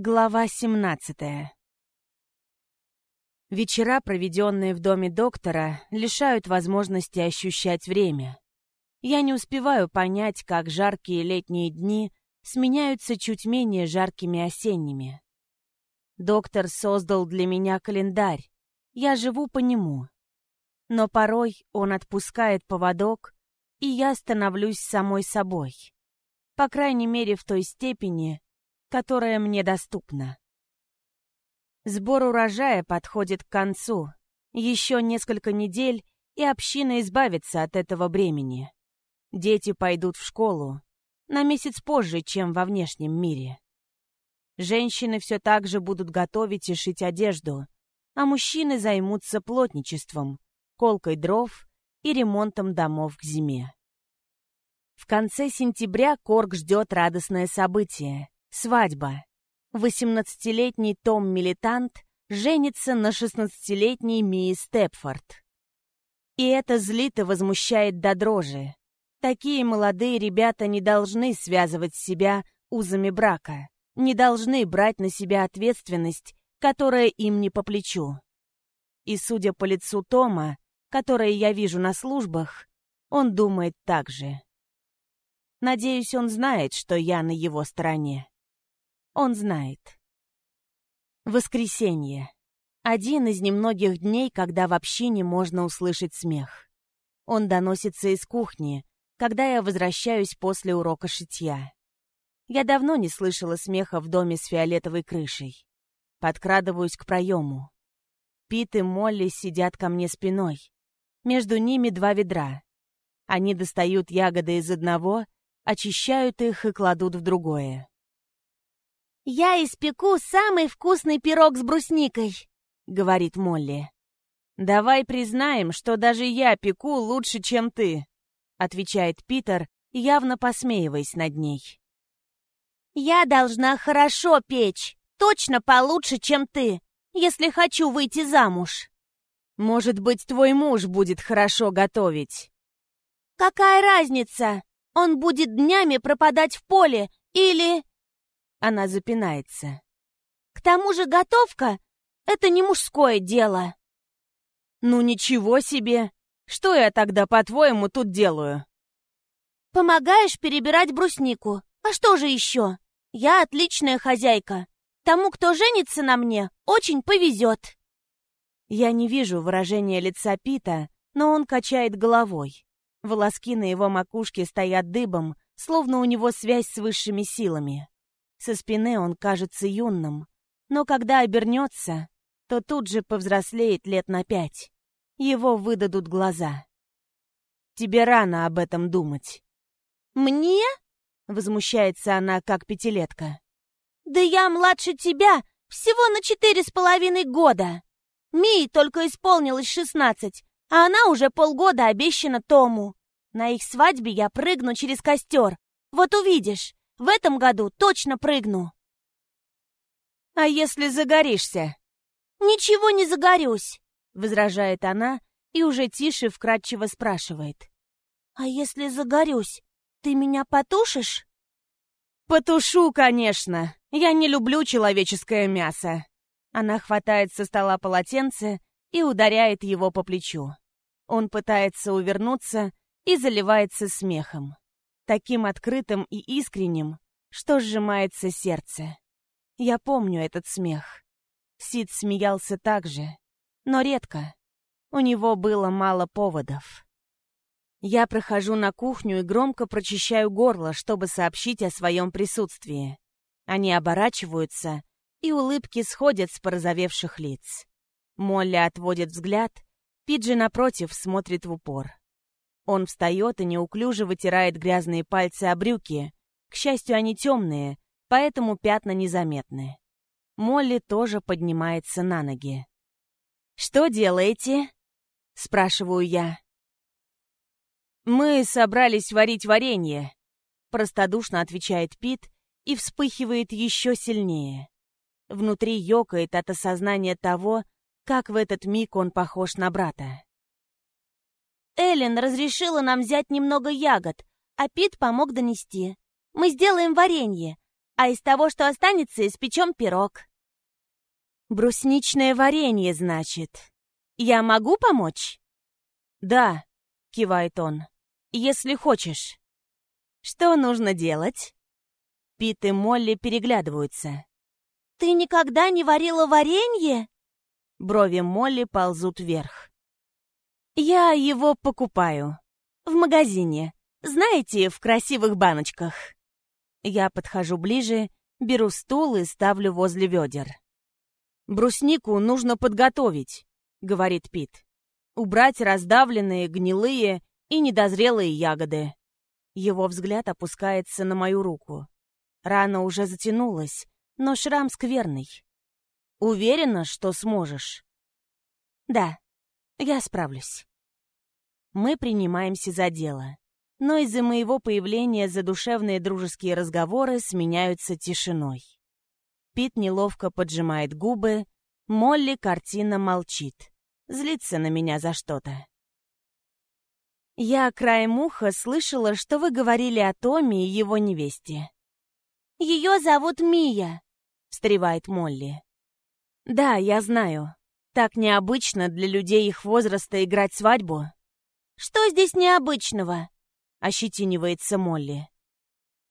Глава 17 Вечера, проведенные в доме доктора, лишают возможности ощущать время. Я не успеваю понять, как жаркие летние дни сменяются чуть менее жаркими осенними. Доктор создал для меня календарь. Я живу по нему. Но порой он отпускает поводок, и я становлюсь самой собой. По крайней мере, в той степени, которая мне доступна. Сбор урожая подходит к концу. Еще несколько недель, и община избавится от этого бремени. Дети пойдут в школу. На месяц позже, чем во внешнем мире. Женщины все так же будут готовить и шить одежду, а мужчины займутся плотничеством, колкой дров и ремонтом домов к зиме. В конце сентября Корг ждет радостное событие. Свадьба. 18-летний Том Милитант женится на 16-летней Мии Степфорд. И это злит и возмущает до дрожи. Такие молодые ребята не должны связывать себя узами брака, не должны брать на себя ответственность, которая им не по плечу. И судя по лицу Тома, которое я вижу на службах, он думает так же. Надеюсь, он знает, что я на его стороне. Он знает. Воскресенье. Один из немногих дней, когда вообще не можно услышать смех. Он доносится из кухни, когда я возвращаюсь после урока шитья. Я давно не слышала смеха в доме с фиолетовой крышей. Подкрадываюсь к проему. Пит и Молли сидят ко мне спиной. Между ними два ведра. Они достают ягоды из одного, очищают их и кладут в другое. «Я испеку самый вкусный пирог с брусникой», — говорит Молли. «Давай признаем, что даже я пеку лучше, чем ты», — отвечает Питер, явно посмеиваясь над ней. «Я должна хорошо печь, точно получше, чем ты, если хочу выйти замуж». «Может быть, твой муж будет хорошо готовить?» «Какая разница? Он будет днями пропадать в поле или...» Она запинается. «К тому же готовка — это не мужское дело». «Ну ничего себе! Что я тогда, по-твоему, тут делаю?» «Помогаешь перебирать бруснику. А что же еще? Я отличная хозяйка. Тому, кто женится на мне, очень повезет». Я не вижу выражения лица Пита, но он качает головой. Волоски на его макушке стоят дыбом, словно у него связь с высшими силами. Со спины он кажется юным, но когда обернется, то тут же повзрослеет лет на пять. Его выдадут глаза. Тебе рано об этом думать. «Мне?» — возмущается она, как пятилетка. «Да я младше тебя всего на четыре с половиной года. Мии только исполнилось шестнадцать, а она уже полгода обещана Тому. На их свадьбе я прыгну через костер. Вот увидишь, в этом году точно прыгну. А если загоришься? Ничего не загорюсь, возражает она и уже тише вкратчиво спрашивает. А если загорюсь, ты меня потушишь? Потушу, конечно. Я не люблю человеческое мясо. Она хватает со стола полотенце и ударяет его по плечу. Он пытается увернуться и заливается смехом таким открытым и искренним, что сжимается сердце. Я помню этот смех. Сид смеялся так же, но редко. У него было мало поводов. Я прохожу на кухню и громко прочищаю горло, чтобы сообщить о своем присутствии. Они оборачиваются, и улыбки сходят с порозовевших лиц. Молли отводит взгляд, Пиджи, напротив, смотрит в упор. Он встает и неуклюже вытирает грязные пальцы о брюки. К счастью, они темные, поэтому пятна незаметны. Молли тоже поднимается на ноги. «Что делаете?» — спрашиваю я. «Мы собрались варить варенье», — простодушно отвечает Пит и вспыхивает еще сильнее. Внутри ёкает от осознания того, как в этот миг он похож на брата. Эллен разрешила нам взять немного ягод, а Пит помог донести. Мы сделаем варенье. А из того, что останется, испечем пирог. Брусничное варенье, значит. Я могу помочь? Да, кивает он. Если хочешь. Что нужно делать? Пит и Молли переглядываются. Ты никогда не варила варенье? Брови Молли ползут вверх. Я его покупаю. В магазине. Знаете, в красивых баночках. Я подхожу ближе, беру стул и ставлю возле ведер. «Бруснику нужно подготовить», — говорит Пит. «Убрать раздавленные, гнилые и недозрелые ягоды». Его взгляд опускается на мою руку. Рана уже затянулась, но шрам скверный. Уверена, что сможешь? Да, я справлюсь. Мы принимаемся за дело но из-за моего появления задушевные дружеские разговоры сменяются тишиной. Пит неловко поджимает губы, Молли картина молчит, злится на меня за что-то. Я краем уха слышала, что вы говорили о Томе и его невесте. «Ее зовут Мия», — встревает Молли. «Да, я знаю. Так необычно для людей их возраста играть свадьбу». «Что здесь необычного?» — ощетинивается Молли.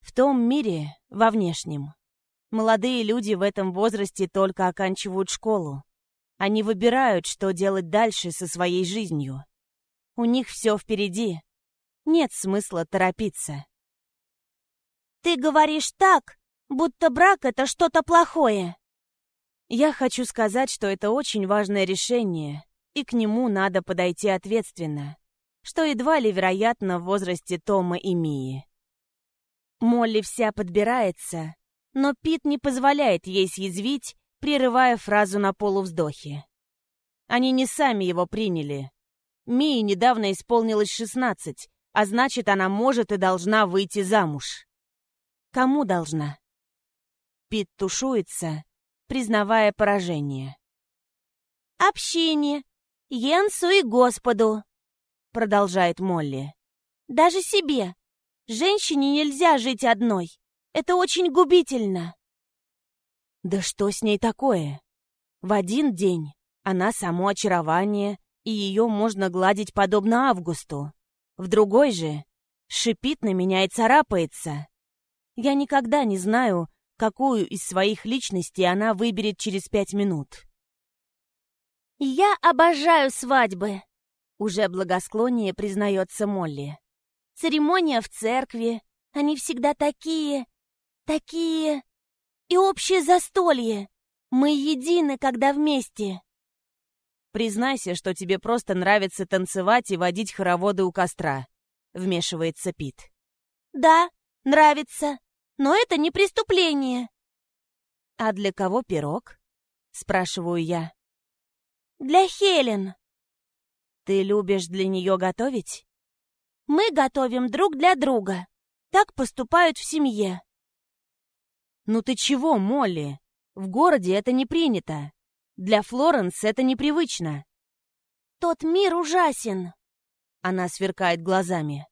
В том мире, во внешнем. Молодые люди в этом возрасте только оканчивают школу. Они выбирают, что делать дальше со своей жизнью. У них все впереди. Нет смысла торопиться. «Ты говоришь так, будто брак — это что-то плохое». Я хочу сказать, что это очень важное решение, и к нему надо подойти ответственно что едва ли вероятно в возрасте Тома и Мии. Молли вся подбирается, но Пит не позволяет ей съязвить, прерывая фразу на полувздохе. Они не сами его приняли. Мии недавно исполнилось шестнадцать, а значит, она может и должна выйти замуж. Кому должна? Пит тушуется, признавая поражение. «Общине, Йенсу и Господу», — продолжает Молли. «Даже себе. Женщине нельзя жить одной. Это очень губительно». Да что с ней такое? В один день она само очарование, и ее можно гладить подобно Августу. В другой же шипит на меня и царапается. Я никогда не знаю, какую из своих личностей она выберет через пять минут. «Я обожаю свадьбы», уже благосклоннее признается Молли. Церемония в церкви. Они всегда такие... такие... И общее застолье. Мы едины, когда вместе. Признайся, что тебе просто нравится танцевать и водить хороводы у костра. Вмешивается Пит. Да, нравится. Но это не преступление. А для кого пирог? Спрашиваю я. Для Хелен. Ты любишь для нее готовить? Мы готовим друг для друга. Так поступают в семье. Ну ты чего, Молли? В городе это не принято. Для Флоренс это непривычно. Тот мир ужасен. Она сверкает глазами.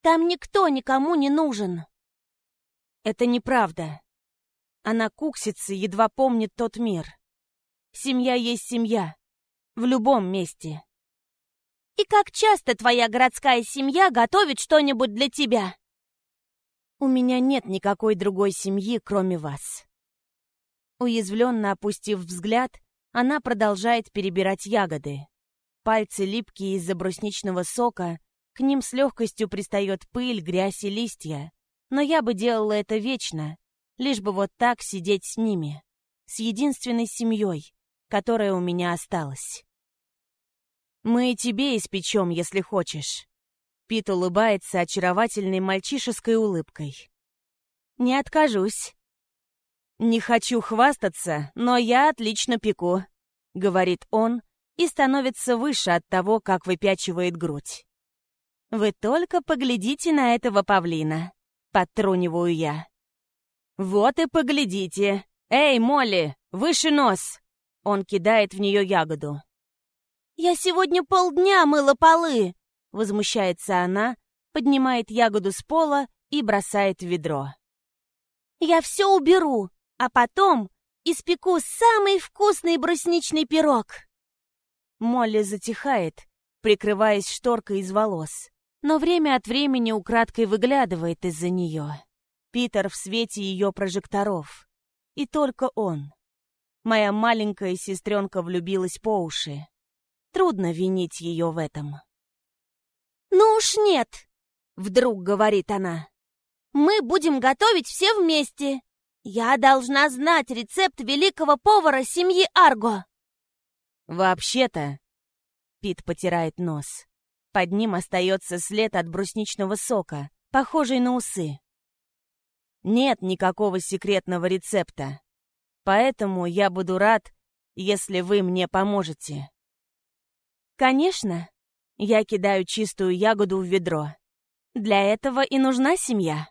Там никто никому не нужен. Это неправда. Она куксится, едва помнит тот мир. Семья есть семья. В любом месте. И как часто твоя городская семья готовит что-нибудь для тебя? У меня нет никакой другой семьи, кроме вас. Уязвленно опустив взгляд, она продолжает перебирать ягоды. Пальцы липкие из-за брусничного сока, к ним с легкостью пристает пыль, грязь и листья. Но я бы делала это вечно, лишь бы вот так сидеть с ними, с единственной семьей, которая у меня осталась. Мы и тебе испечем, если хочешь». Пит улыбается очаровательной мальчишеской улыбкой. «Не откажусь». «Не хочу хвастаться, но я отлично пеку», — говорит он и становится выше от того, как выпячивает грудь. «Вы только поглядите на этого павлина», — подтруниваю я. «Вот и поглядите! Эй, Молли, выше нос!» Он кидает в нее ягоду. «Я сегодня полдня мыла полы!» Возмущается она, поднимает ягоду с пола и бросает в ведро. Я все уберу, а потом испеку самый вкусный брусничный пирог. Молли затихает, прикрываясь шторкой из волос, но время от времени украдкой выглядывает из-за нее. Питер в свете ее прожекторов. И только он. Моя маленькая сестренка влюбилась по уши. Трудно винить ее в этом. «Ну уж нет!» — вдруг говорит она. «Мы будем готовить все вместе. Я должна знать рецепт великого повара семьи Арго». «Вообще-то...» — Пит потирает нос. Под ним остается след от брусничного сока, похожий на усы. Нет никакого секретного рецепта. Поэтому я буду рад, если вы мне поможете. Конечно. Я кидаю чистую ягоду в ведро. Для этого и нужна семья.